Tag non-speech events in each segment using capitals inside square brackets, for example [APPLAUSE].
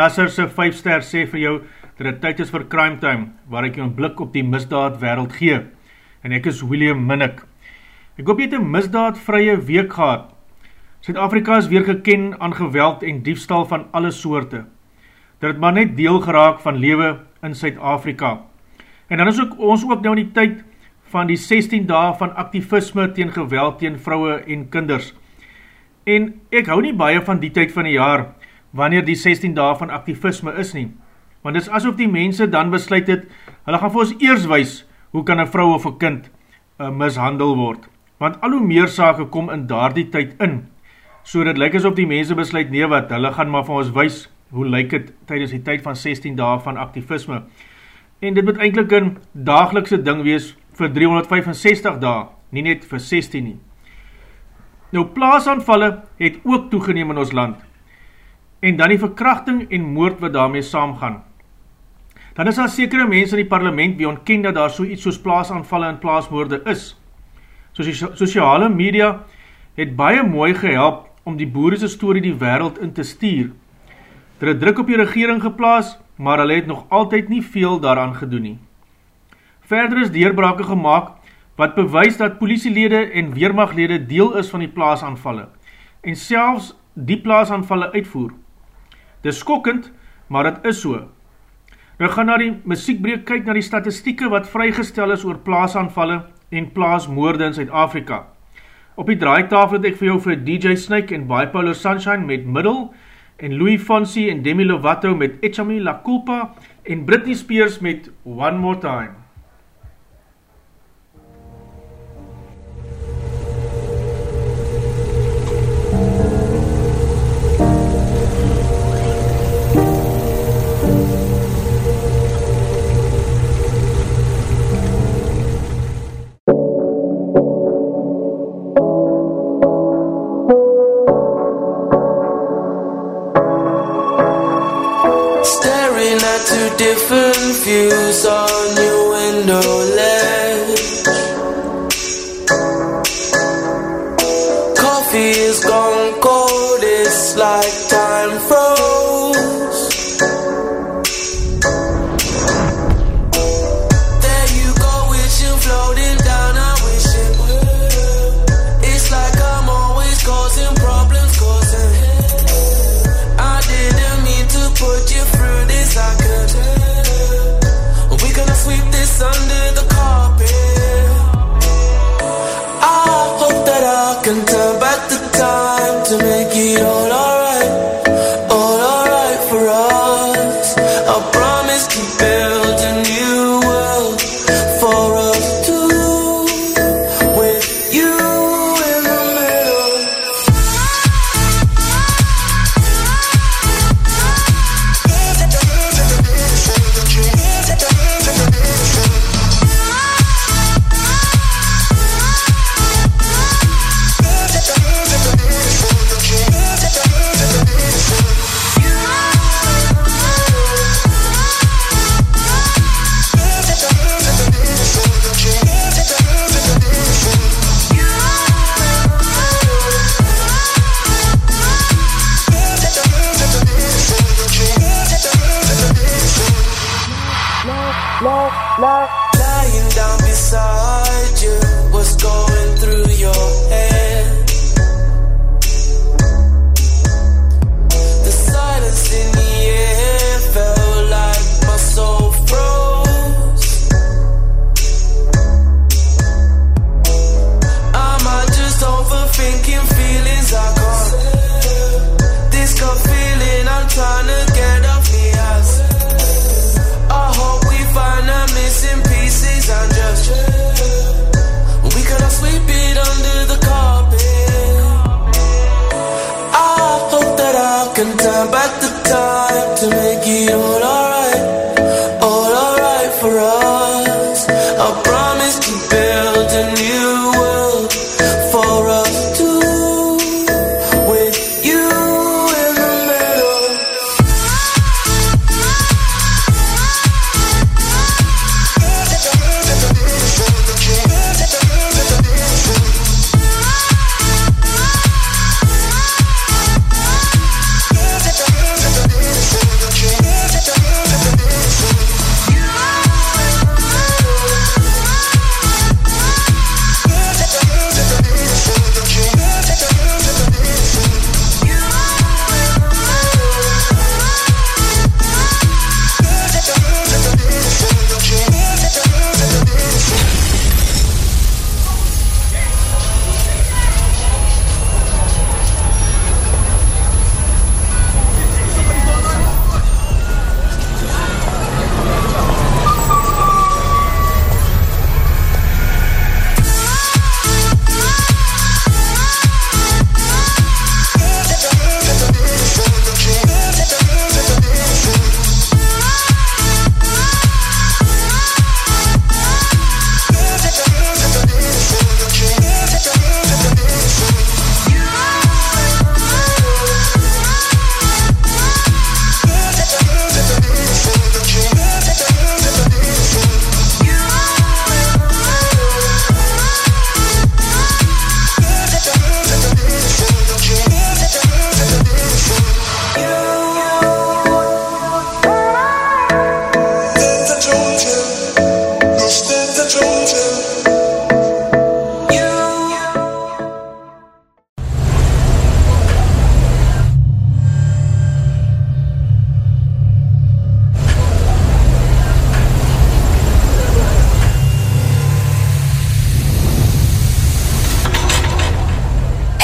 Nasser se 5 ster sê vir jou dat het tyd is vir Crime Time, waar ek jou een blik op die misdaad wereld gee. En ek is William Minnick. Ek hoop jy het een misdaadvrye week gehad. Zuid-Afrika is weer geken aan geweld en diefstal van alle soorte. Dit het maar net deel geraak van lewe in Zuid-Afrika. En dan is ook, ons ook nou in die tyd van die 16 dae van activisme teen geweld teen vrouwe en kinders. En ek hou nie baie van die tyd van die jaar, wanneer die 16 dae van activisme is nie. Want dit is asof die mense dan besluit het, hulle gaan vir ons eers wees, hoe kan een vrou of een kind uh, mishandel word. Want al hoe meer sake kom in daar die tyd in, so dit lyk asof die mense besluit, nee wat, hulle gaan maar vir ons wees, hoe lyk het tydens die tyd van 16 dae van activisme. En dit moet eindelijk een dagelikse ding wees vir 365 dae, nie net vir 16 nie. Nou, plaasanvalle het ook toegeneem in ons land, en dan die verkrachting en moord wat daarmee saamgaan. Dan is daar sekere mense in die parlement wie ontken dat daar so iets soos plaasanvalle en plaasmoorde is. Sociale media het baie mooi gehelp om die boerese story die wereld in te stuur. Er het druk op die regering geplaas, maar hulle het nog altyd nie veel daaraan gedoen nie. Verder is deurbrake gemaakt wat bewys dat politielede en weermachtlede deel is van die plaasanvalle en selfs die plaasanvalle uitvoer. Dit is skokkend, maar het is so. Nou gaan na die muziekbreek kyk na die statistieke wat vrygestel is oor plaasanvalle en plaasmoorde in Zuid-Afrika. Op die draaitafel het ek vir jou vir DJ Snake en Bipolar Sunshine met Middle en Louis Fonsi en Demi Lovato met Echami La Culpa en Britney Spears met One More Time. Different views on your window ledge.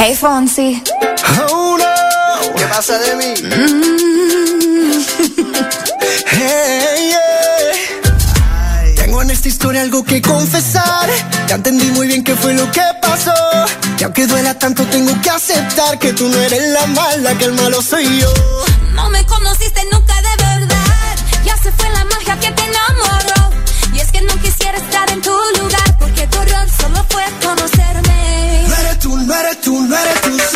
Hey Fonsi. ¿Qué pasa de mí? Mm. [LAUGHS] Tengo en esta historia algo que confesar. Ya entendí muy bien qué fue lo que pasó. Y aunque duela tanto, tengo que aceptar que tú no eres la mala, que el malo soy yo. No me para tu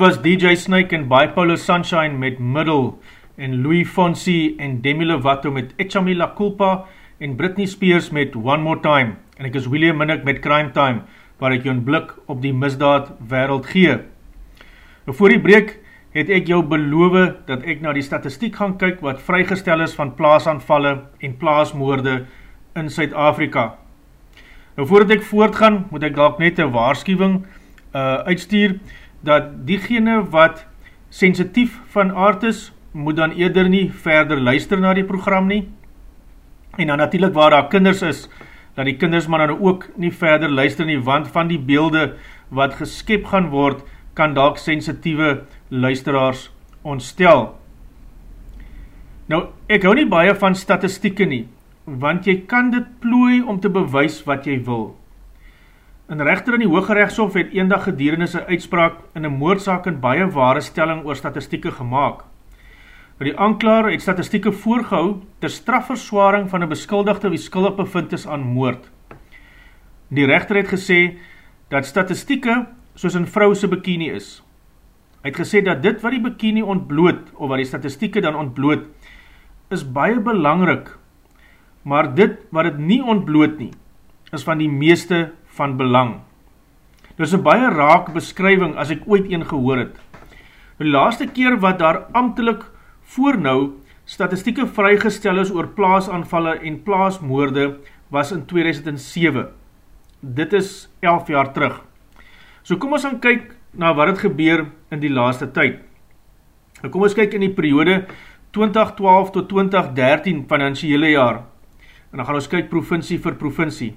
was DJ Snake en Bipolar Sunshine met Middle en Louis Fonsi en Demi Lovato met Echami La Culpa en Britney Spears met One More Time en ek is William Minnick met Crime Time waar ek jou een blik op die misdaad wereld gee. Nou voor die breek het ek jou beloof dat ek na die statistiek gaan kyk wat vrygestel is van plaasanvalle en plaasmoorde in Suid-Afrika. Nou voordat ek voortgaan, moet ek dalk net een waarschuwing uh, uitstuur, dat diegene wat sensitief van aard is, moet dan eerder nie verder luister na die program nie. En dan natuurlijk waar daar kinders is, dat die kinders maar dan ook nie verder luister nie, want van die beelde wat geskep gaan word, kan dalk sensitieve luisteraars ontstel. Nou, ek hou nie baie van statistieke nie, want jy kan dit plooi om te bewys wat jy wil. Een rechter in die Hooggerechtshof het eendag gedurende sy uitspraak in een moordzaak in baie ware stelling oor statistieke gemaakt. Die anklaar het statistieke voorgehou ter strafverswaring van een beskuldigde wie skuldig bevind is aan moord. Die rechter het gesê dat statistieke soos een vrouwse bikini is. Hy het gesê dat dit wat die bikini ontbloot, of wat die statistieke dan ontbloot, is baie belangrik, maar dit wat het nie ontbloot nie, is van die meeste van belang. Dit is een baie raak beskrywing as ek ooit een gehoor het. Die laaste keer wat daar amtelik voor nou statistieke vrygestel is oor plaasanvalle en plaasmoorde was in 2007. Dit is 11 jaar terug. So kom ons gaan kyk na wat het gebeur in die laaste tyd. Nou kom ons kyk in die periode 2012 tot 2013 financiële jaar. En dan gaan ons kyk provincie vir provincie.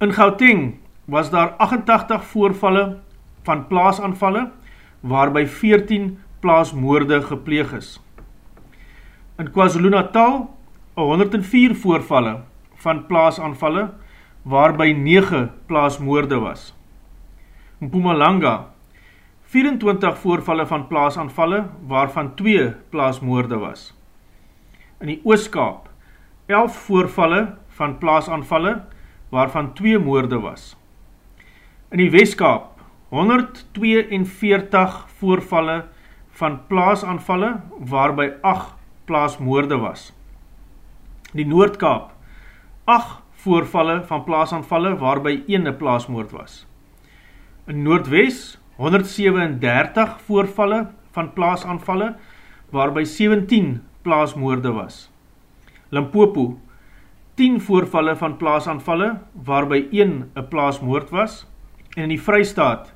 In Gauteng was daar 88 voorvalle van plaasanvalle, waarby 14 plaasmoorde gepleeg is. In KwaZulu Natal, 104 voorvalle van plaasanvalle, waarby 9 plaasmoorde was. In Pumalanga, 24 voorvalle van plaasanvalle, waarvan 2 plaasmoorde was. In die Ooskaap, 11 voorvalle van plaasanvalle, waarvan 2 moorde was. In die Westkaap, 142 voorvalle van plaasanvalle, waarby 8 plaasmoorde was. Die Noordkaap, 8 voorvalle van plaasanvalle, waarby 1 plaasmoord was. In Noordwest, 137 voorvalle van plaasanvalle, waarby 17 plaasmoorde was. Limpopo, 10 voorvalle van plaasanvalle, waarby 1 een plaasmoord was, en in die Vrystaat,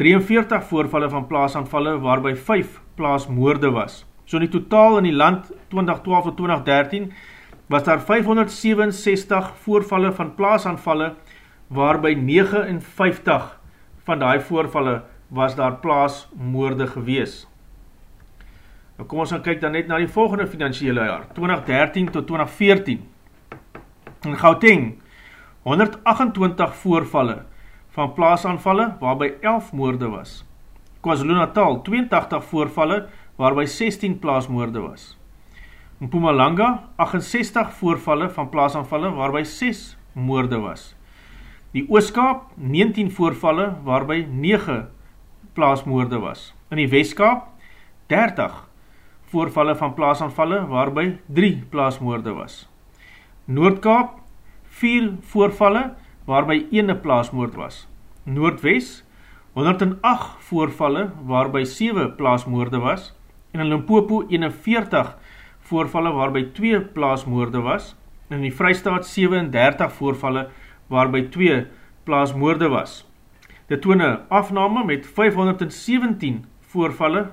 43 voorvalle van plaasanvalle, waarby 5 plaasmoorde was. So in die totaal in die land 2012 tot 2013, was daar 567 voorvalle van plaasanvalle, waarby 59 van die voorvalle was daar plaasmoorde gewees. Nou kom ons gaan kyk dan net na die volgende financiële jaar, 2013 tot 2014. In Gauteng, 128 voorvalle van plaasanvalle waarby 11 moorde was. KwaZulu Natal, 82 voorvalle waarby 16 plaasmoorde was. In Pumalanga, 68 voorvalle van plaasanvalle waarby 6 moorde was. Die Ooskaap, 19 voorvalle waarby 9 plaasmoorde was. In die Westkaap, 30 voorvalle van plaasanvalle waarby 3 plaasmoorde was. Noordkaap, 4 voorvalle, waarby 1 plaasmoord was. Noordwest, 108 voorvalle, waarby 7 plaasmoorde was. En in Limpopo, 41 voorvalle, waarby 2 plaasmoorde was. En in die Vrystaat, 37 voorvalle, waarby 2 plaasmoorde was. Dit toon een afname met 517 voorvalle,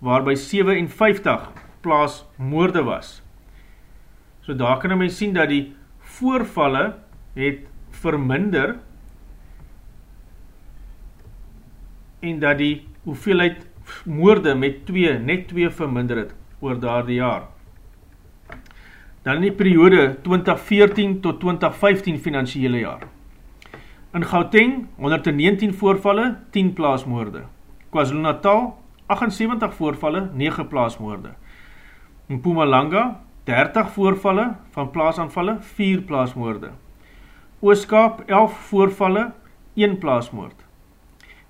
waarby 57 plaasmoorde was. So daar kan my sien dat die voorvalle het verminder en dat die hoeveelheid moorde met 2, net 2 verminder het oor daar die jaar. Dan die periode 2014 tot 2015 financiële jaar. In Gauteng, 119 voorvalle, 10 plaasmoorde. KwaZulu Natal, 78 voorvalle, 9 plaasmoorde. In Pumalanga, 30 voorvalle van plaasanvalle, 4 plaasmoorde. Ooskaap 11 voorvalle, 1 plaasmoord.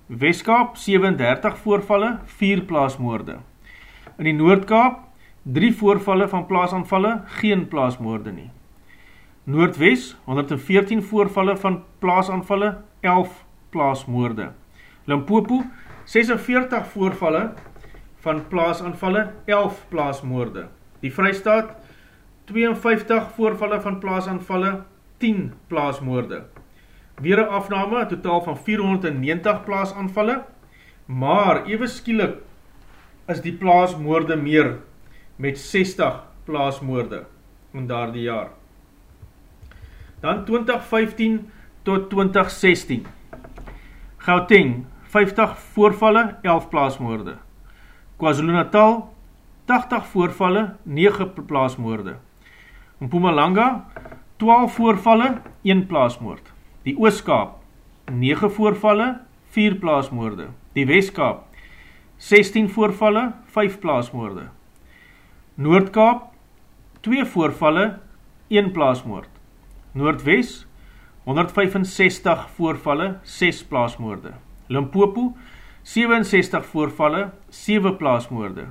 Westkaap 37 voorvalle, 4 plaasmoorde. In die Noordkaap 3 voorvalle van plaasaanvalle, geen plaasmoorde nie. Noordwest 114 voorvalle van plaasaanvalle, 11 plaasmoorde. Limpopo 46 voorvalle van plaasaanvalle, 11 plaasmoorde. Die Vrystaat 52 voorvalle van plaasaanvalle, 10 plaasmoorde. Weer een afname, totaal van 490 plaasaanvalle, maar even skielik is die plaasmoorde meer met 60 plaasmoorde in daar die jaar. Dan 2015 tot 2016. Gauteng, 50 voorvalle, 11 plaasmoorde. KwaZulu Natal, 80 voorvalle, 9 plaasmoorde. Mpumalanga, 12 voorvalle, 1 plaasmoord. Die Ooskaap, 9 voorvalle, 4 plaasmoorde. Die Westkaap, 16 voorvalle, 5 plaasmoorde. Noordkaap, 2 voorvalle, 1 plaasmoord. Noordwest, 165 voorvalle, 6 plaasmoorde. Limpopo, 67 voorvalle, 7 plaasmoorde.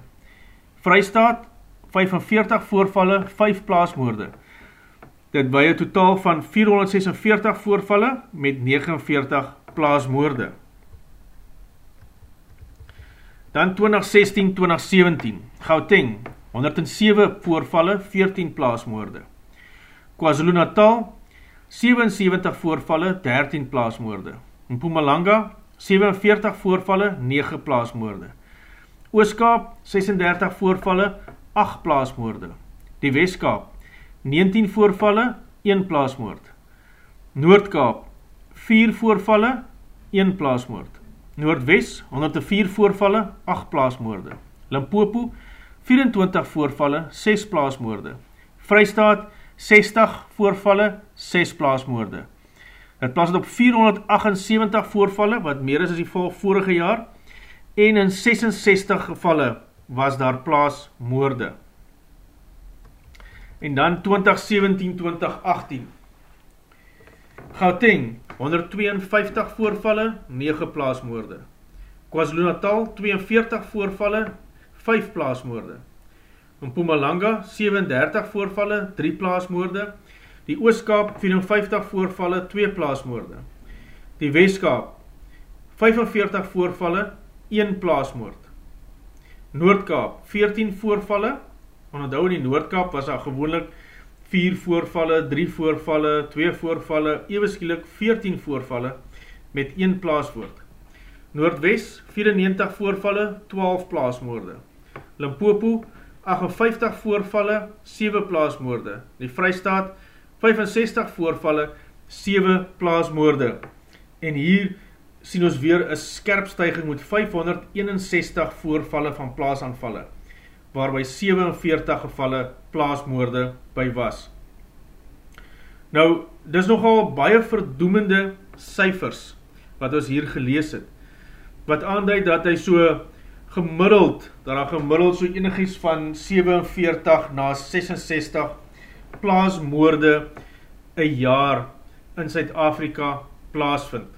Vrystaat, 45 voorvalle, 5 plaasmoorde. Dit by een totaal van 446 voorvalle met 49 plaasmoorde. Dan 2016-2017, Gauteng, 107 voorvalle, 14 plaasmoorde. KwaZulu Natal, 77 voorvalle, 13 plaasmoorde. Mpumalanga, 47 voorvalle, 9 plaasmoorde. Ooskaap, 36 voorvalle, 8 plaasmoorde. Die Westkaap, 19 voorvalle, 1 plaasmoord. Noordkaap, 4 voorvalle, 1 plaasmoord. Noordwest, 104 voorvalle, 8 plaasmoorde. Limpopo, 24 voorvalle, 6 plaasmoorde. Vrystaat, 60 voorvalle, 6 plaasmoorde. Het plaas het op 478 voorvalle, wat meer is as die vorige jaar, en in 66 gevalle was daar plaasmoorde. En dan 2017-2018. Gauteng, 152 voorvalle, 9 plaasmoorde. KwaZulu Natal, 42 voorvalle, 5 plaasmoorde. In Pumalanga 37 voorvalle, 3 plaasmoorde. Die Ooskaap 54 voorvalle, 2 plaasmoorde. Die Westkaap 45 voorvalle, 1 plaasmoord. Noordkaap 14 voorvalle. Onthou in die Noordkaap was daar gewoonlik 4 voorvalle, 3 voorvalle, 2 voorvalle, ewenskielik 14 voorvalle met 1 plaaswoord. Noordwest 94 voorvalle, 12 plaasmoorde. Limpopo 58 voorvalle, 7 plaasmoorde. Die Vrystaat 65 voorvalle, 7 plaasmoorde. En hier sien ons weer een skerp stijging met 561 voorvalle van plaasanvalle, waarby 47 gevalle plaasmoorde by was. Nou, dis nogal baie verdoemende cijfers wat ons hier gelees het, wat aanduid dat hy so gemiddeld, dat daar gemiddeld so enigies van 47 na 66 plaasmoorde een jaar in Suid-Afrika plaasvind.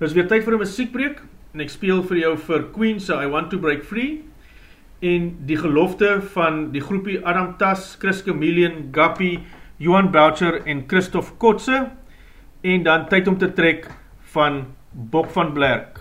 Dit is weer tyd vir een muziekbreek en ek speel vir jou vir Queen so I Want To Break Free en die gelofte van die groepie Adam Tas, Chris Chameleon, Gappie, Johan Boucher en Christoph Kotze en dan tyd om te trek van Bok van Blerk.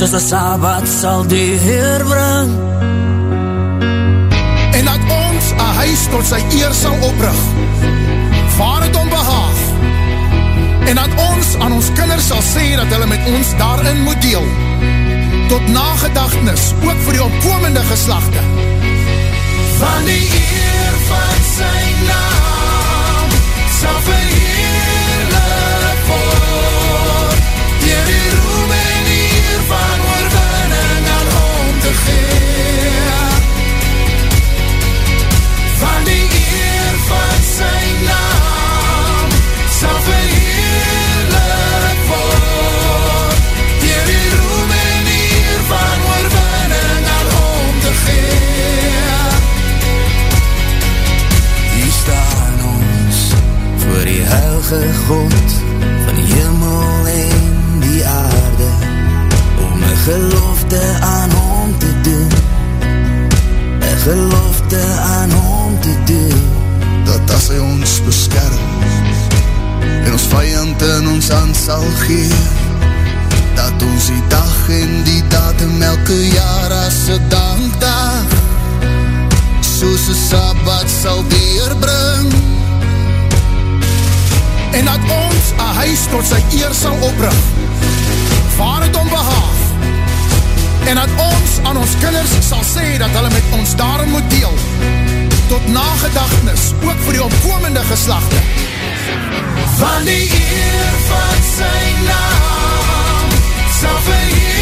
Soos die Sabbat sal die Heer bring. En dat ons een huis tot sy eer sal oprig, vaar het om behaag. En dat ons aan ons kinders sal sê dat hulle met ons daarin moet deel. Tot nagedagtenis, ook vir die opkomende geslachte. Van die eer van sy naam, sal verheerlik heilige God van die hemel en die aarde om een gelofte aan hom te doen. Een gelofte aan hom te doen. Dat as hy ons beskerm en ons vijand in ons hand sal gee dat ons die dag en die datum elke jaar as een dankdag soos een sabbat sal deurbring en dat ons een huis tot sy eer sal oprig. Vaar het om behaag? En dat ons aan ons kinders sal sê dat hulle met ons daarin moet deel. Tot nagedagtenis ook vir die opkomende geslachte van die eer van sy naam sal verheerlik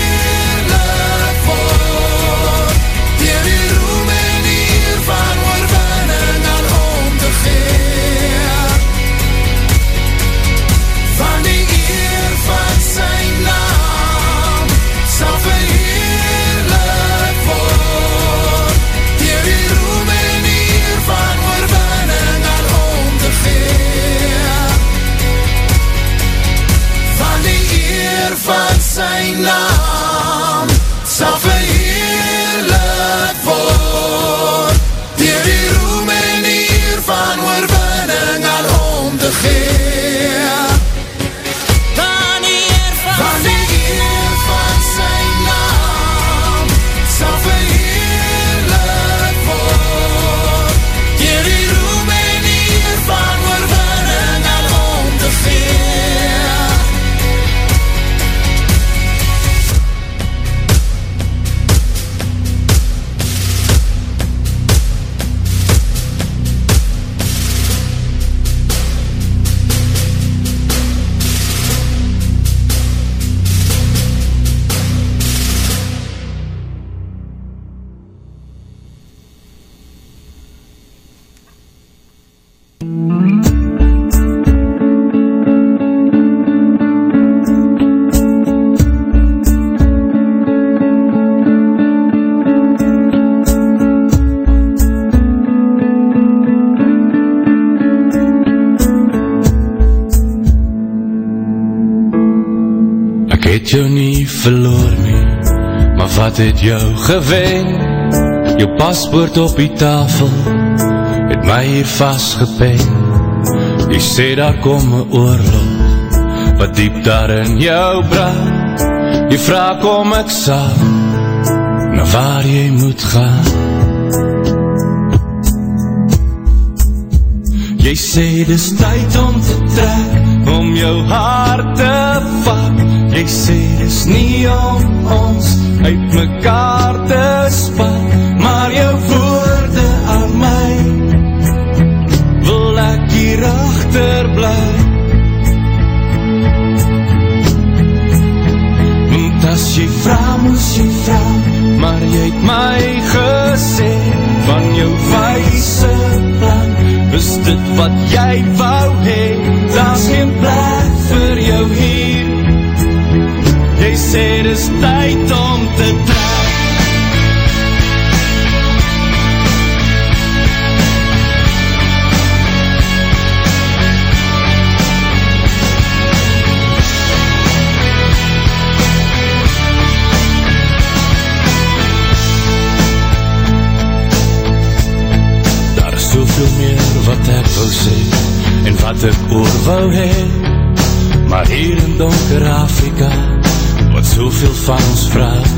het jou gewen? Jou paspoort op die tafel, het my hier vastgepen. Jy sê daar kom een oorlog, wat diep daar in jou brand. Jy vraag om ek sal, na waar jy moet gaan. Jy sê dis tyd om te trek, om jou hart te vak. Jy sê dis nie om ons uit mekaar te spak, maar jou woorde aan my wil ek hier achter bly. Want as jy vraag, moes jy vraag, maar jy het my gesê van jou wijse plan. Is dit wat jy wou hee, daar is geen plek sê dis tyd om te trek. Daar is soveel meer wat ek wil sê En wat ek oor wou hee Maar hier in donker Afrika Wat soveel van ons vraag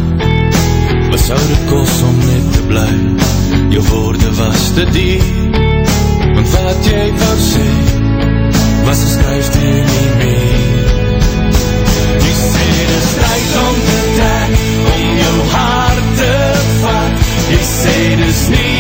Wat sou dit kost om net te bly Jou woorde was te diep. Want wat jy wou sê Was geskryf die nie meer. Jy sê dis tyd om te trek Om jou hart te vat Jy sê dis nie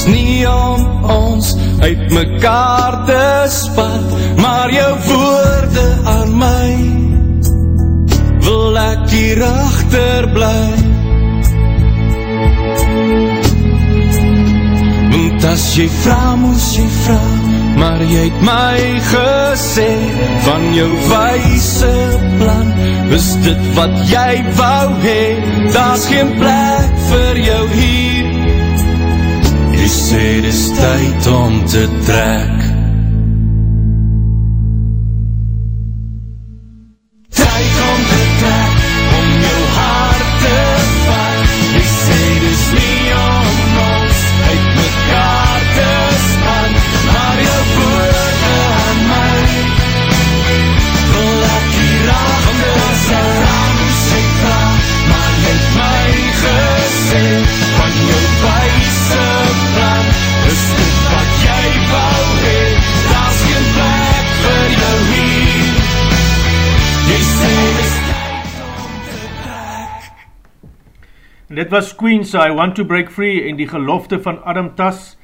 dis nie om ons uit mekaar te spat Maar jou woorde aan my. Wil ek hier achter bly? Want as jy vraag moes jy vraag Maar jy het my gesê Van jou wijse plan Is dit wat jy wou hee Daar is geen plek vir jou hier tyd om te trek En dit was Queen sa I Want to Break Free en die gelofte van Adam Tas,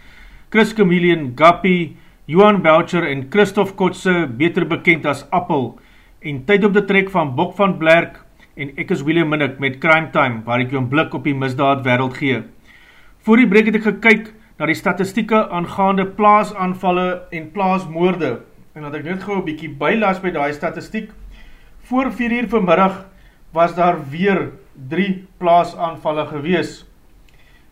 Chris Chameleon, Gappy, Johan Boucher en Christoph Kotze, beter bekend as Appel, en tyd op de trek van Bok van Blerk en ek is William Minnick met Crime Time, waar ek jou een blik op die misdaad wereld gee. Voor die breek het ek gekyk na die statistieke aangaande plaasanvalle en plaasmoorde, en dat ek net gauw bykie bylas by die statistiek, voor 4 uur vanmiddag was daar weer 3 plaasanvalle gewees.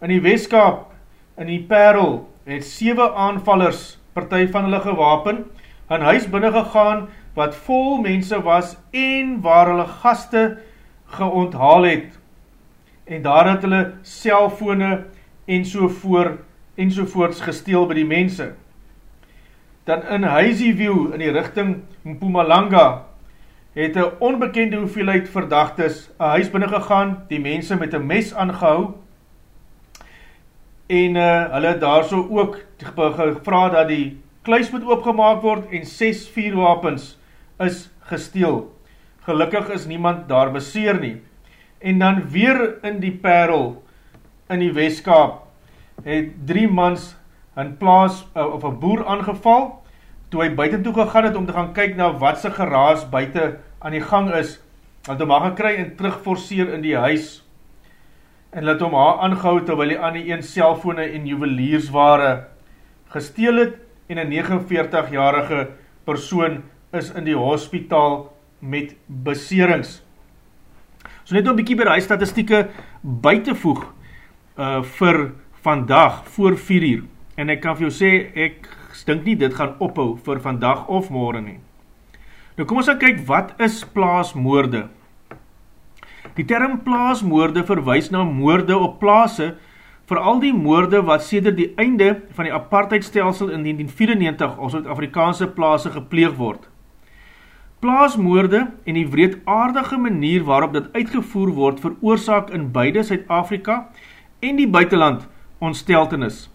In die Westkaap, in die Perl, het 7 aanvallers, partij van hulle gewapen, in huis binnen gegaan, wat vol mense was, en waar hulle gaste geonthaal het, en daar het hulle cellfone, en so voor, en so voorts gesteel by die mense. Dan in Huisy View, in die richting Mpumalanga, het een onbekende hoeveelheid verdachtes een huis binnen gegaan, die mense met een mes aangehou, en uh, hulle daar so ook gevra dat die kluis moet oopgemaak word, en 6 vierwapens is gesteel. Gelukkig is niemand daar beseer nie. En dan weer in die perl, in die Westkaap, het drie mans een plaas, uh, of een boer aangeval, toe hy buiten toe gegaan het om te gaan kyk na wat sy geraas buiten aan die gang is, want hom haar gekry en terugforceer in die huis, en laat hom haar aangehou terwyl hy aan die een cellfone en juweliersware gesteel het, en een 49-jarige persoon is in die hospitaal met beserings. So net om bykie by die statistieke by te voeg uh, vir vandag voor 4 uur, en ek kan vir jou sê, ek stink nie dit gaan ophou vir vandag of morgen nie. Nou kom ons gaan kyk, wat is plaasmoorde? Die term plaasmoorde verwys na moorde op plaase, vir al die moorde wat sêder die einde van die apartheidstelsel in 1994 als Afrikaanse plaase gepleeg word. Plaasmoorde en die wreedaardige manier waarop dit uitgevoer word veroorzaak in beide Suid-Afrika en die buitenland ontsteltenis.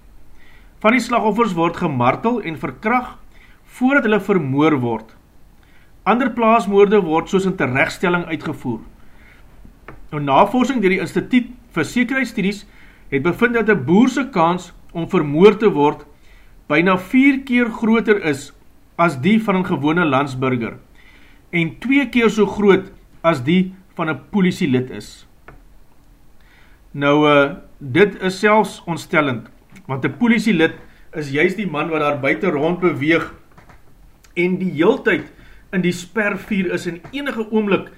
Van die slagoffers word gemartel en verkracht voordat hulle vermoor word. Ander plaasmoorde word soos in terechtstelling uitgevoer. Nou navorsing dier die instituut vir sekerheidsstudies het bevind dat die boerse kans om vermoor te word byna vier keer groter is as die van een gewone landsburger en twee keer so groot as die van een politielid is. Nou, uh, dit is selfs ontstellend, want die politielid is juist die man wat daar buiten rond beweeg en die heel tyd in die spervier is en enige oomlik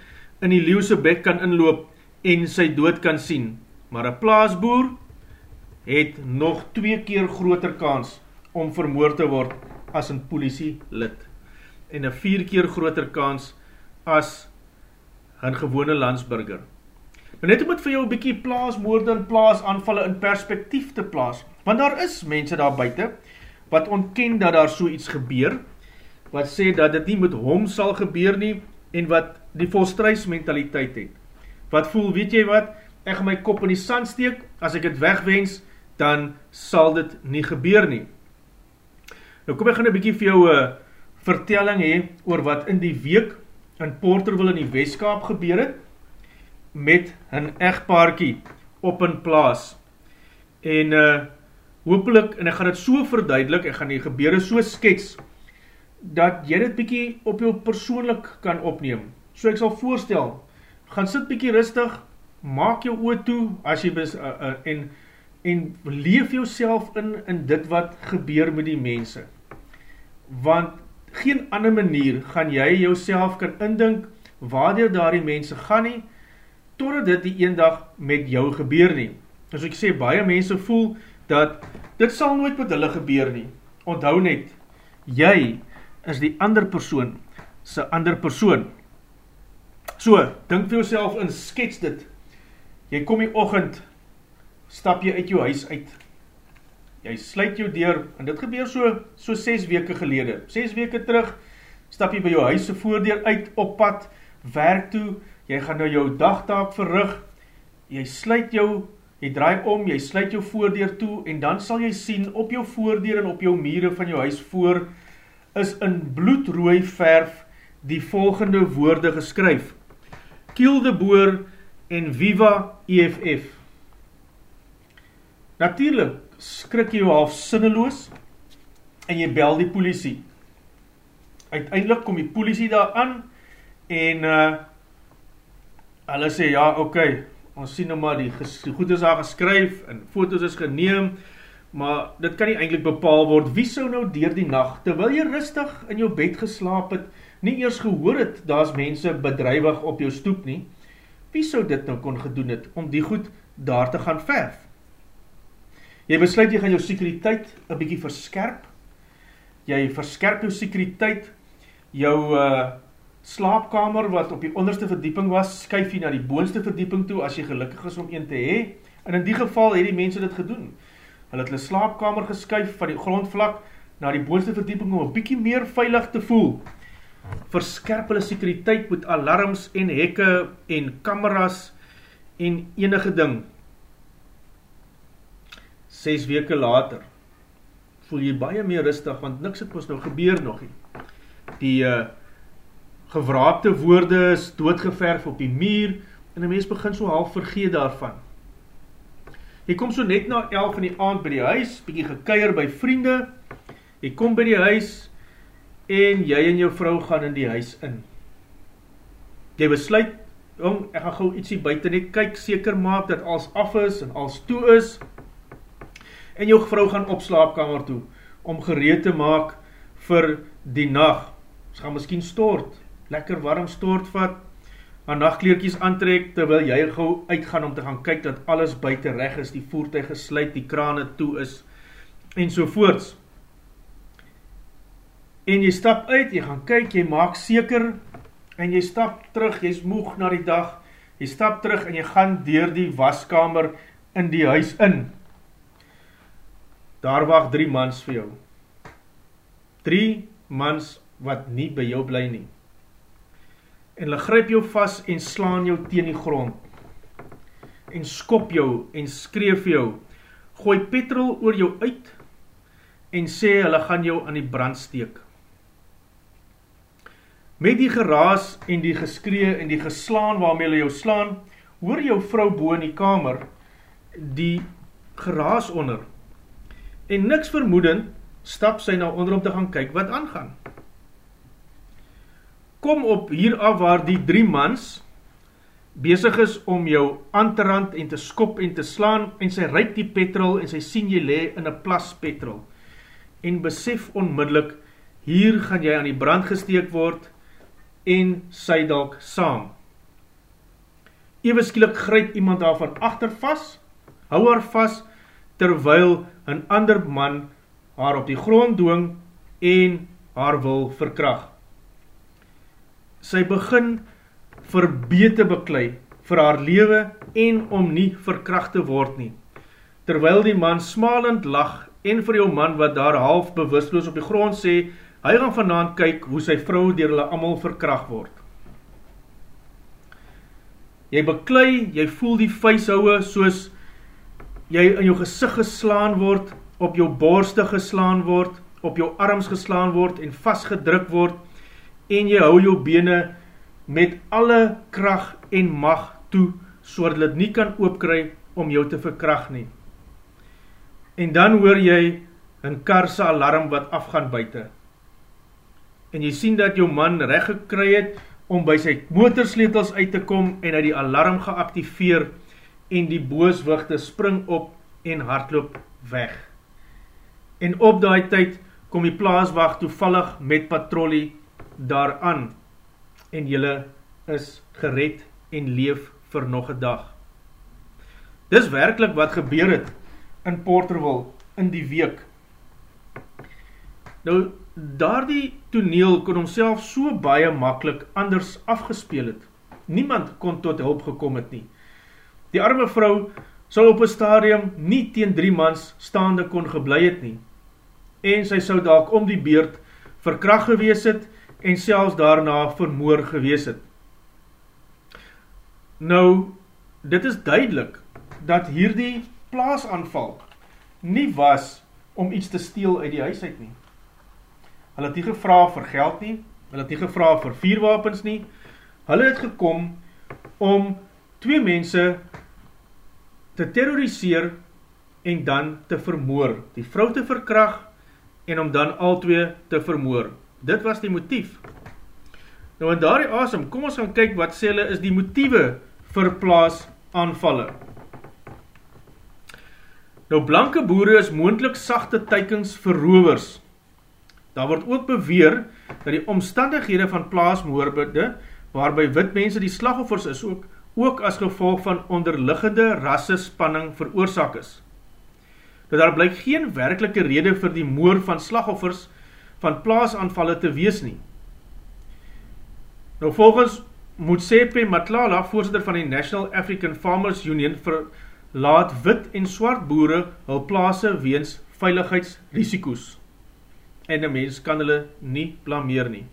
in die leeuwse bek kan inloop en sy dood kan sien. Maar een plaasboer het nog twee keer groter kans om vermoord te word as een politielid en een vier keer groter kans as een gewone landsburger. Maar net om het vir jou een bykie plaasmoorde en plaasanvalle in perspektief te plaas, want daar is mense daar buiten, wat ontken dat daar so iets gebeur, wat sê dat dit nie met hom sal gebeur nie, en wat die volstruismentaliteit het. Wat voel, weet jy wat, ek gaan my kop in die sand steek, as ek het wegwens, dan sal dit nie gebeur nie. Nou kom ek gaan een bykie vir jou uh, vertelling hee, oor wat in die week in Porterville in die Westkaap gebeur het, met een echtpaarkie op een plaas. En uh, hoopelik, en ek gaan het so verduidelik, ek gaan die gebeurde so skets, dat jy dit bykie op jou persoonlik kan opneem. So ek sal voorstel, gaan sit bykie rustig, maak jou oor toe, as jy bes, uh, uh, en, en leef jou in, in dit wat gebeur met die mense. Want geen ander manier gaan jy jou kan indink, waar daar die mense gaan nie, totdat dit die een dag met jou gebeur nie. Dus ek sê, baie mense voel, dat dit sal nooit met hulle gebeur nie. Onthou net, jy is die ander persoon, sy ander persoon. So, dink vir jouself in, skets dit. Jy kom die ochend, stap jy uit jou huis uit. Jy sluit jou deur, en dit gebeur so, so 6 weke gelede. 6 weke terug, stap jy by jou huise voordeur uit, op pad, werk toe, jy gaan nou jou dagtaak verrig, jy sluit jou, jy draai om, jy sluit jou voordeur toe, en dan sal jy sien, op jou voordeur en op jou mure van jou huis voor, is in bloedrooi verf die volgende woorde geskryf. Kiel de boer en viva EFF. Natuurlijk skrik jy jou half sinneloos, en jy bel die politie. Uiteindelik kom die politie daar aan, en uh, hulle sê, ja, ok, ons sien nou maar, die, die goed is daar geskryf, en foto's is geneem, maar dit kan nie eindelijk bepaal word, wie sou nou dier die nacht, terwyl jy rustig in jou bed geslaap het, nie eers gehoor het, daar is mense bedrijwig op jou stoep nie, wie sou dit nou kon gedoen het, om die goed daar te gaan verf? Jy besluit, jy gaan jou sekuriteit een bykie verskerp, jy verskerp jou sekuriteit, jou uh, slaapkamer wat op die onderste verdieping was, skuif jy na die boonste verdieping toe, as jy gelukkig is om een te hee, en in die geval het die mense dit gedoen. Hulle het hulle slaapkamer geskuif van die grondvlak na die boonste verdieping om een bykie meer veilig te voel. verskerp hulle sekuriteit met alarms en hekke en kameras en enige ding. 6 weke later voel jy baie meer rustig, want niks het ons nou gebeur nog nie. Die uh, gewraakte woorde is doodgeverf op die muur, en die mens begin so half vergeet daarvan. Jy kom so net na 11 in die aand by die huis, bykie gekeier by vriende, jy kom by die huis, en jy en jou vrou gaan in die huis in. Jy besluit, om, ek gaan gauw ietsie buiten net kyk, seker maak dat alles af is en alles toe is, en jou vrou gaan op slaapkamer toe, om gereed te maak vir die nacht. Sy gaan miskien stort, lekker warm stort vat, haar nachtkleerkies aantrek, terwyl jy gauw uitgaan om te gaan kyk dat alles buiten reg is, die voertuig gesluit, die krane toe is, en sovoorts. En jy stap uit, jy gaan kyk, jy maak seker, en jy stap terug, jy is moeg na die dag, jy stap terug en jy gaan dier die waskamer in die huis in, daar wacht drie mans vir jou. Drie mans wat nie by jou bly nie. En hulle gryp jou vast en slaan jou teen die grond. En skop jou en skreef jou. Gooi petrol oor jou uit en sê hulle gaan jou aan die brand steek. Met die geraas en die geskree en die geslaan waarmee hulle jou slaan, hoor jou vrou boe in die kamer die geraas onder en niks vermoedend, stap sy na onder om te gaan kyk wat aangaan. Kom op hier af waar die drie mans bezig is om jou aan te rand en te skop en te slaan en sy ruik die petrol en sy sien jy le in een plas petrol en besef onmiddellik hier gaan jy aan die brand gesteek word en sy dalk saam. Ewe skielik gryp iemand daar van achter vast, hou haar vast terwyl een ander man haar op die grond doong en haar wil verkrag. Sy begin verbete beklei vir haar lewe en om nie verkracht te word nie. Terwyl die man smalend lag en vir jou man wat daar half bewustloos op die grond sê, hy gaan vanavond kyk hoe sy vrou dier hulle allemaal verkracht word. Jy beklei, jy voel die vuishouwe soos jy in jou gezicht geslaan word, op jou borste geslaan word, op jou arms geslaan word en vastgedruk word, en jy hou jou bene met alle kracht en mag toe, so dat het nie kan oopkry om jou te verkracht nie. En dan hoor jy een karse alarm wat afgaan buiten. En jy sien dat jou man recht gekry het om by sy motorsletels uit te kom en hy die alarm geactiveer en die booswigte spring op en hardloop weg. En op daai tyd kom die plaaswacht toevallig met patrollie daaraan en jylle is gered en leef vir nog een dag. Dis werkelijk wat gebeur het in Porterville in die week. Nou, daar die toneel kon homself so baie makkelijk anders afgespeel het. Niemand kon tot hulp gekom het nie. Die arme vrou sal op een stadium nie teen drie mans staande kon geblei het nie. En sy sou daak om die beerd verkracht gewees het en selfs daarna vermoor gewees het. Nou, dit is duidelik dat hierdie plaasanval nie was om iets te steel uit die huis uit nie. Hulle het nie gevra vir geld nie, hulle het nie gevra vir vierwapens nie, hulle het gekom om twee mense te terroriseer en dan te vermoor, die vrou te verkrag en om dan al twee te vermoor. Dit was die motief. Nou in daar die asem, kom ons gaan kyk wat sê hulle is die motieve vir plaas aanvalle. Nou blanke boere is moendlik sachte teikens vir rovers. Daar word ook beweer dat die omstandighede van plaasmoorde, waarby wit mense die slagoffers is ook, ook as gevolg van onderliggende rassespanning veroorzaak is. Dat daar blyk geen werklike rede vir die moor van slagoffers van plaasanvalle te wees nie. Nou volgens Moetsepe Matlala, voorzitter van die National African Farmers Union, verlaat wit en swart boere hul plaase weens veiligheidsrisikoes. En die mens kan hulle nie blameer nie.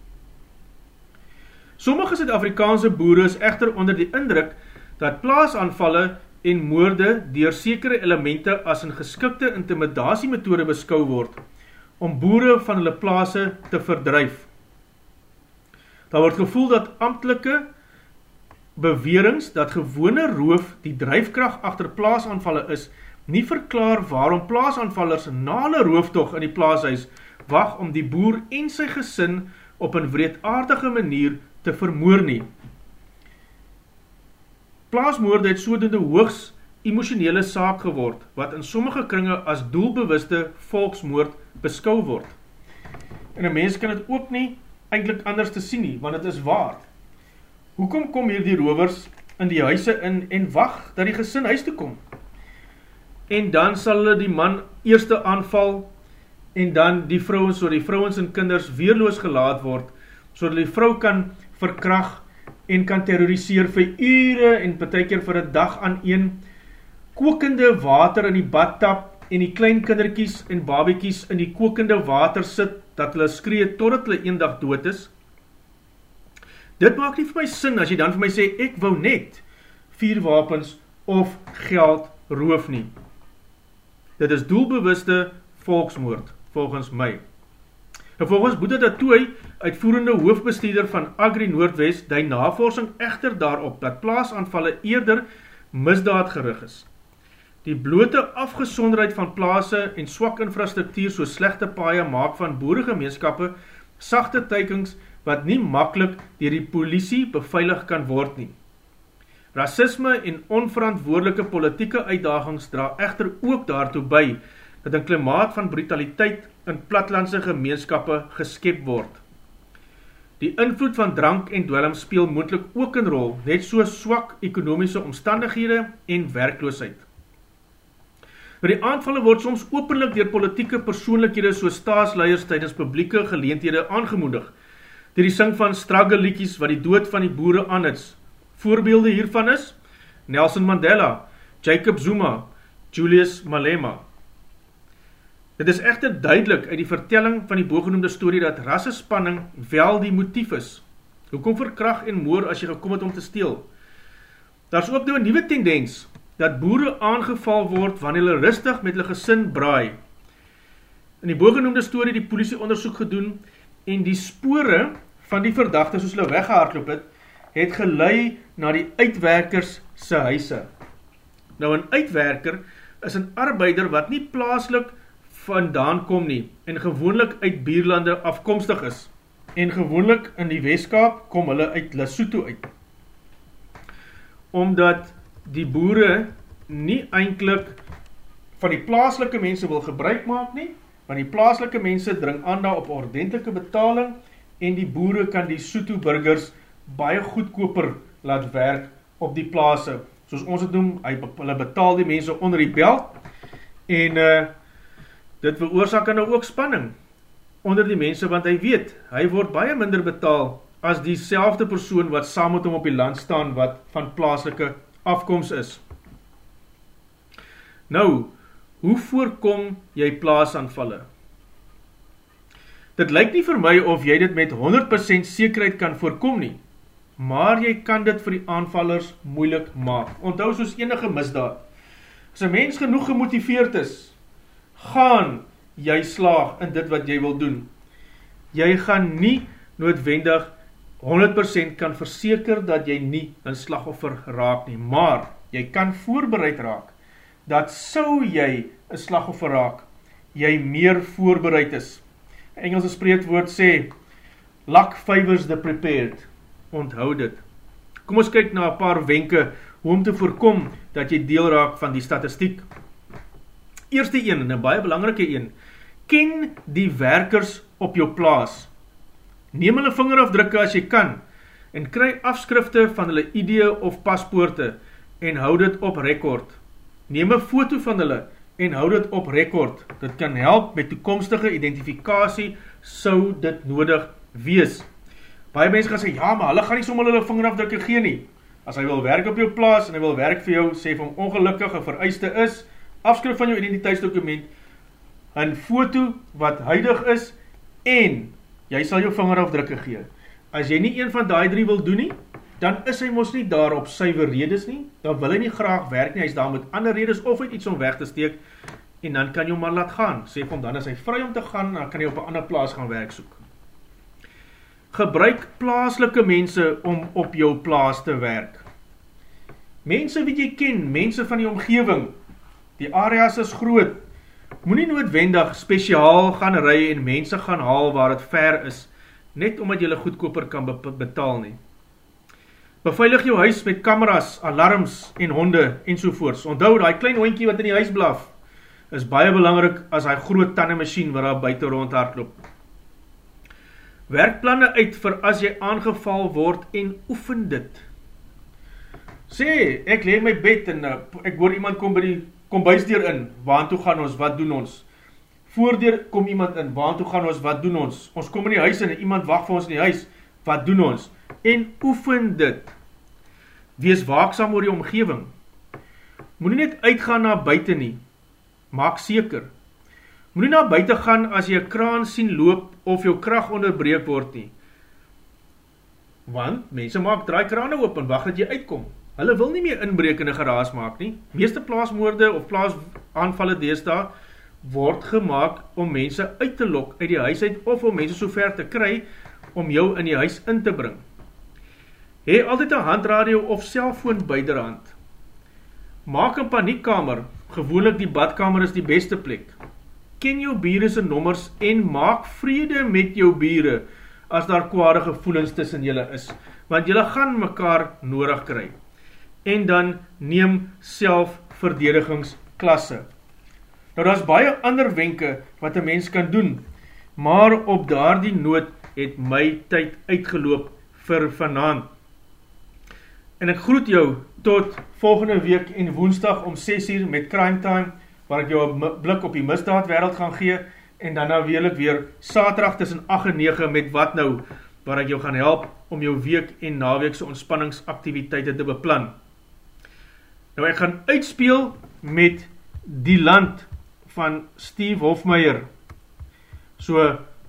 Sommige Suid-Afrikaanse boere is echter onder die indruk dat plaasanvalle en moorde dier sekere elemente as een geskikte intimidasiemethode beskou word om boere van hulle plaase te verdrijf. Daar word gevoel dat ambtelike bewerings dat gewone roof die drijfkracht achter plaasanvalle is, nie verklaar waarom plaasanvallers na hulle rooftog in die plaashuis wacht om die boer en sy gesin op een wreedaardige manier te vermoor nie. Plaasmoorde het sodoende hoogs emotionele saak geword, wat in sommige kringe as doelbewuste volksmoord beskou word. En een mens kan het ook nie eindelijk anders te sien nie, want het is waar. Hoekom kom hier die rovers in die huise in en wacht dat die gesin huis te kom? En dan sal hulle die man eerste aanval en dan die vrouwens, so die vrouwens en kinders weerloos gelaat word, so die vrou kan verkracht en kan terroriseer vir ure en betekker vir een dag aan een kokende water in die badtap en die klein kinderkies en babiekies in die kokende water sit dat hulle skree totdat hulle een dag dood is. Dit maak nie vir my sin as jy dan vir my sê ek wou net vier wapens of geld roof nie. Dit is doelbewuste volksmoord volgens my. En volgens Boete Datooi, uitvoerende hoofdbestuurder van Agri Noordwest, die navorsing echter daarop dat plaasanvalle eerder misdaad gerig is. Die blote afgesonderheid van plaase en swak infrastruktuur so slechte paaie maak van boeregemeenskappe sachte teikings wat nie makkelijk dier die politie beveilig kan word nie. Racisme en onverantwoordelike politieke uitdagings dra echter ook daartoe by dat een klimaat van brutaliteit in platlandse gemeenskappe geskep word. Die invloed van drank en dwelm speel moendlik ook een rol, net so swak ekonomiese omstandighede en werkloosheid. Maar die aanvalle word soms openlik dier politieke persoonlikhede so staatsleiers tydens publieke geleenthede aangemoedig, dier die sing van straggeliekies wat die dood van die boere aanhits. Voorbeelde hiervan is Nelson Mandela, Jacob Zuma, Julius Malema. Dit is echter duidelik uit die vertelling van die boogenoemde story dat rassespanning wel die motief is. Hoekom verkracht en moor as jy gekom het om te steel? Daar is ook nou een nieuwe tendens, dat boere aangeval word wanneer hulle rustig met hulle gesin braai. In die boogenoemde story die politie onderzoek gedoen en die spore van die verdachte soos hulle weggehaardloop het, het gelei na die uitwerkers se huise. Nou een uitwerker is een arbeider wat nie plaaslik vandaan kom nie en gewoonlik uit bierlande afkomstig is en gewoonlik in die Westkaap kom hulle uit Lesotho uit. Omdat die boere nie eindelijk van die plaaslike mense wil gebruik maak nie, want die plaaslike mense dring aan daar op ordentelike betaling en die boere kan die Soto burgers baie goedkoper laat werk op die plaase. Soos ons het noem, hy, hulle betaal die mense onder die belt en uh, Dit veroorzaak nou ook spanning onder die mense, want hy weet, hy word baie minder betaal as die selfde persoon wat saam met hom op die land staan, wat van plaaslike afkomst is. Nou, hoe voorkom jy plaasanvalle? Dit lyk nie vir my of jy dit met 100% zekerheid kan voorkom nie, maar jy kan dit vir die aanvallers moeilik maak. Onthou soos enige misdaad. As een mens genoeg gemotiveerd is, gaan jy slaag in dit wat jy wil doen. Jy gaan nie noodwendig 100% kan verseker dat jy nie een slagoffer raak nie, maar jy kan voorbereid raak, dat so jy een slagoffer raak, jy meer voorbereid is. Engelse spreekwoord sê, luck favors the prepared, onthoud dit. Kom ons kyk na een paar wenke, hoe om te voorkom, dat jy deel raak van die statistiek. Eerste een, en een baie belangrike een, ken die werkers op jou plaas. Neem hulle vingerafdrukke as jy kan, en kry afskrifte van hulle ID of paspoorte, en hou dit op rekord. Neem een foto van hulle, en hou dit op rekord. Dit kan help met toekomstige identifikatie, sou dit nodig wees. Baie mense gaan sê, ja, maar hulle gaan nie sommer hulle vingerafdrukke gee nie. As hy wil werk op jou plaas, en hy wil werk vir jou, sê vir hom ongelukkig, en vereiste is, afskrif van jou identiteitsdokument, een foto wat huidig is, en jy sal jou vingerafdrukke gee. as jy nie een van die drie wil doen nie, dan is hy mos nie daar op syver redes nie, dan wil hy nie graag werk nie, hy is daar met ander redes, of hy iets om weg te steek, en dan kan jy maar laat gaan, sê hom, dan is hy vry om te gaan, dan kan hy op een ander plaas gaan werk soek. Gebruik plaaslike mense om op jou plaas te werk. Mense wie jy ken, mense van die omgeving, die areas is groot, moet nie noodwendig speciaal gaan rij en mense gaan haal waar het ver is, net omdat jylle goedkoper kan betaal nie. Beveilig jou huis met kameras, alarms en honde en sovoorts. Onthou, die klein hondkie wat in die huis blaf, is baie belangrik as hy groot tannenmachine waar hy buiten rond hardloop. Werkplanne uit vir as jy aangeval word en oefen dit. Sê, ek leeg my bed en uh, ek hoor iemand kom by die kom buisdeur in, waar toe gaan ons, wat doen ons? Voordeur kom iemand in, waar toe gaan ons, wat doen ons? Ons kom in die huis in en iemand wacht vir ons in die huis, wat doen ons? En oefen dit. Wees waaksam oor die omgeving. Moet nie net uitgaan na buiten nie. Maak seker. Moet nie na buiten gaan as jy kraan sien loop of jou kracht onderbreek word nie. Want mense maak draai krane oop en wacht dat jy uitkom. Hulle wil nie meer inbreek in een geraas maak nie. Meeste plaasmoorde of plaasaanvalle deesda word gemaakt om mense uit te lok uit die huis uit of om mense so ver te kry om jou in die huis in te bring. Hee altyd een handradio of cellfoon byderhand. Maak een paniekkamer, gewoonlik die badkamer is die beste plek. Ken jou bierese nommers en maak vrede met jou biere as daar kwade gevoelens tussen julle is, want julle gaan mekaar nodig kry. En dan neem self verdedigingsklasse. Nou daar is baie ander wenke wat een mens kan doen, maar op daar die nood het my tyd uitgeloop vir vanavond en ek groet jou tot volgende week en woensdag om 6 uur met Crime Time, waar ek jou een blik op die misdaad wereld gaan gee, en dan nou wil ek weer saterdag tussen 8 en 9 met wat nou, waar ek jou gaan help om jou week en naweekse ontspanningsaktiviteite te beplan. Nou ek gaan uitspeel met die land van Steve Hofmeyer. So,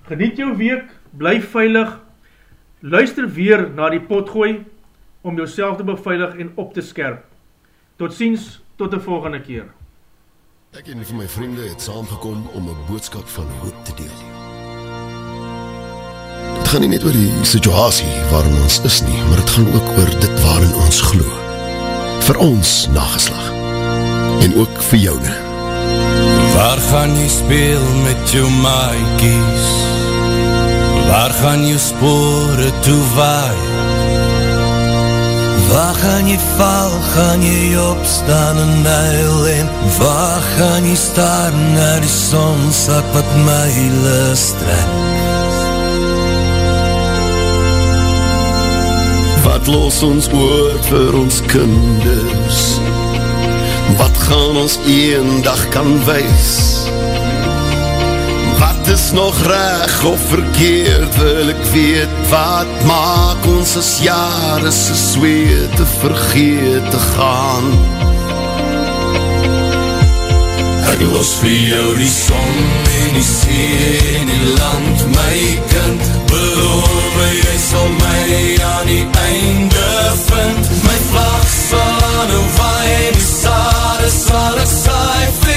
geniet jou week, bly veilig, luister weer na die potgooi, om jouself te beveilig en op te skerp. Tot ziens, tot die volgende keer. Ek en van my vriende het saamgekom om een boodskap van hoop te deel. Het gaan nie net oor die situasie waarin ons is nie, maar het gaan ook oor dit waarin ons glo. Vir ons nageslag. En ook vir jou ne. Waar gaan jy speel met jou maaikies? Waar gaan jy spore toe waai? Waar gaan jy val, gaan jy opstaan en huil en waar gaan jy staan na die sonsak wat myle strek? Wat los ons oor vir ons kinders? Wat gaan ons een dag kan wees? is nog reg of verkeerd wil ek weet wat maak ons as jare se sweet te vergeet te gaan Ek los vir jou die son en die see en die land my kind beloof jy sal my aan die einde vind. My vlag sal nou waai en die sade sal ek saai vir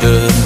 The.